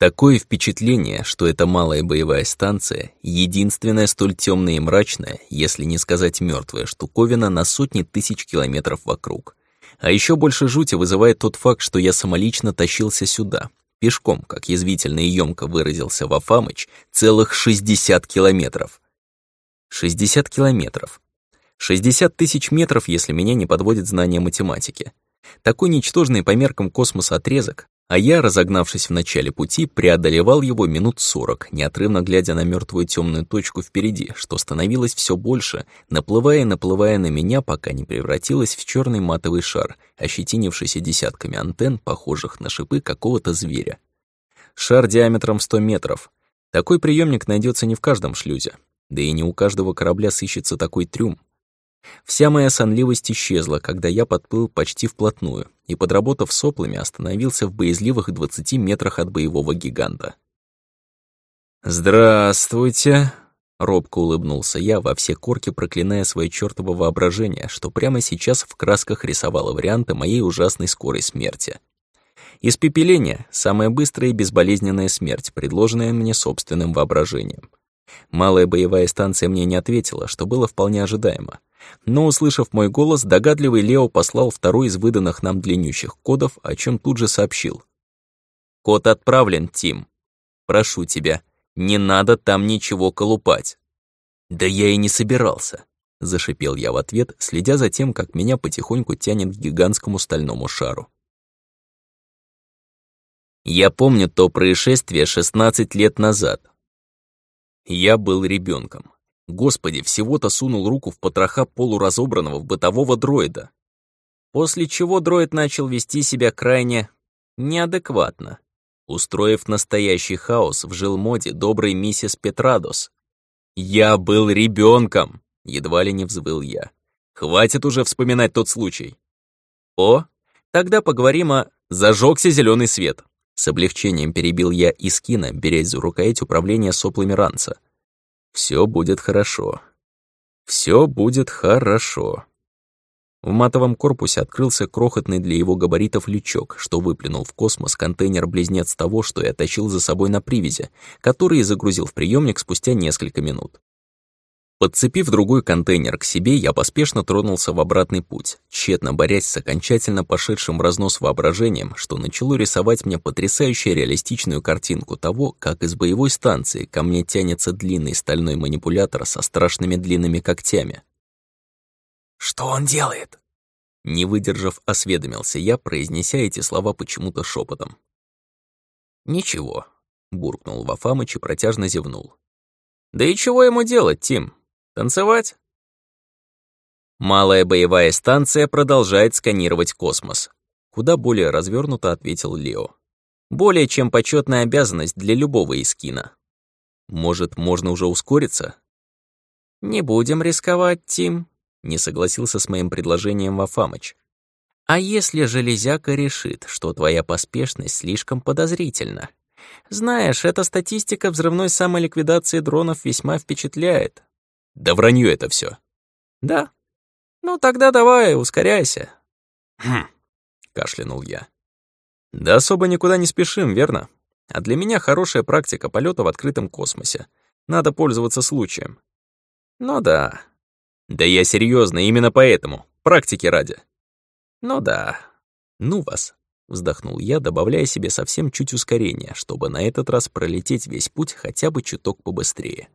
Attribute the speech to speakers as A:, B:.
A: Такое впечатление, что эта малая боевая станция — единственная столь темная и мрачная, если не сказать мертвая штуковина на сотни тысяч километров вокруг. А еще больше жути вызывает тот факт, что я самолично тащился сюда, пешком, как язвительно и ёмко выразился Вафамыч, целых 60 километров. 60 километров. 60 тысяч метров, если меня не подводит знание математики. Такой ничтожный по меркам космоса отрезок, а я, разогнавшись в начале пути, преодолевал его минут сорок, неотрывно глядя на мертвую темную точку впереди, что становилось все больше, наплывая и наплывая на меня, пока не превратилась в черный матовый шар, ощетинившийся десятками антенн, похожих на шипы какого-то зверя. Шар диаметром 100 метров. Такой приемник найдется не в каждом шлюзе, да и не у каждого корабля сыщется такой трюм. Вся моя сонливость исчезла, когда я подплыл почти вплотную и, подработав соплами, остановился в боязливых 20 метрах от боевого гиганта. «Здравствуйте!» — робко улыбнулся я, во все корки проклиная свое чёртово воображение, что прямо сейчас в красках рисовало варианты моей ужасной скорой смерти. Испепеление — самая быстрая и безболезненная смерть, предложенная мне собственным воображением. Малая боевая станция мне не ответила, что было вполне ожидаемо. Но, услышав мой голос, догадливый Лео послал второй из выданных нам длиннющих кодов, о чем тут же сообщил. «Код отправлен, Тим. Прошу тебя, не надо там ничего колупать». «Да я и не собирался», — зашипел я в ответ, следя за тем, как меня потихоньку тянет к гигантскому стальному шару. Я помню то происшествие 16 лет назад. Я был ребенком. Господи, всего-то сунул руку в потроха полуразобранного бытового дроида. После чего дроид начал вести себя крайне неадекватно, устроив настоящий хаос в жилмоде доброй миссис Петрадос. «Я был ребенком!» — едва ли не взвыл я. «Хватит уже вспоминать тот случай!» «О, тогда поговорим о... Зажегся зеленый свет!» С облегчением перебил я Искина, берясь за рукоять управления соплами ранца. Все будет хорошо. Все будет хорошо. В матовом корпусе открылся крохотный для его габаритов лючок, что выплюнул в космос контейнер-близнец того, что я тащил за собой на привязи, который загрузил в приемник спустя несколько минут. Подцепив другой контейнер к себе, я поспешно тронулся в обратный путь, тщетно борясь с окончательно пошедшим в разнос воображением, что начало рисовать мне потрясающе реалистичную картинку того, как из боевой станции ко мне тянется длинный стальной манипулятор со страшными длинными когтями.
B: «Что он делает?»
A: Не выдержав, осведомился я, произнеся эти слова почему-то шепотом. «Ничего», — буркнул Вафамыч и протяжно зевнул. «Да и чего ему делать, Тим? Танцевать? Малая боевая станция продолжает сканировать космос. Куда более развернуто ответил Лео. Более чем почетная обязанность для любого из кино. Может, можно уже ускориться? Не будем рисковать, Тим, не согласился с моим предложением Вафамыч. А если железяка решит, что твоя поспешность слишком подозрительна? Знаешь, эта статистика взрывной самоликвидации дронов весьма впечатляет. Да вранье это все. Да. Ну тогда давай, ускоряйся. Хм, кашлянул я. Да особо никуда не спешим, верно? А для меня хорошая практика полета в открытом космосе. Надо пользоваться случаем. Ну да. Да я серьезно, именно поэтому. Практики ради. Ну да. Ну вас. Вздохнул я, добавляя себе совсем чуть ускорения, чтобы на этот раз пролететь весь путь хотя бы чуток побыстрее.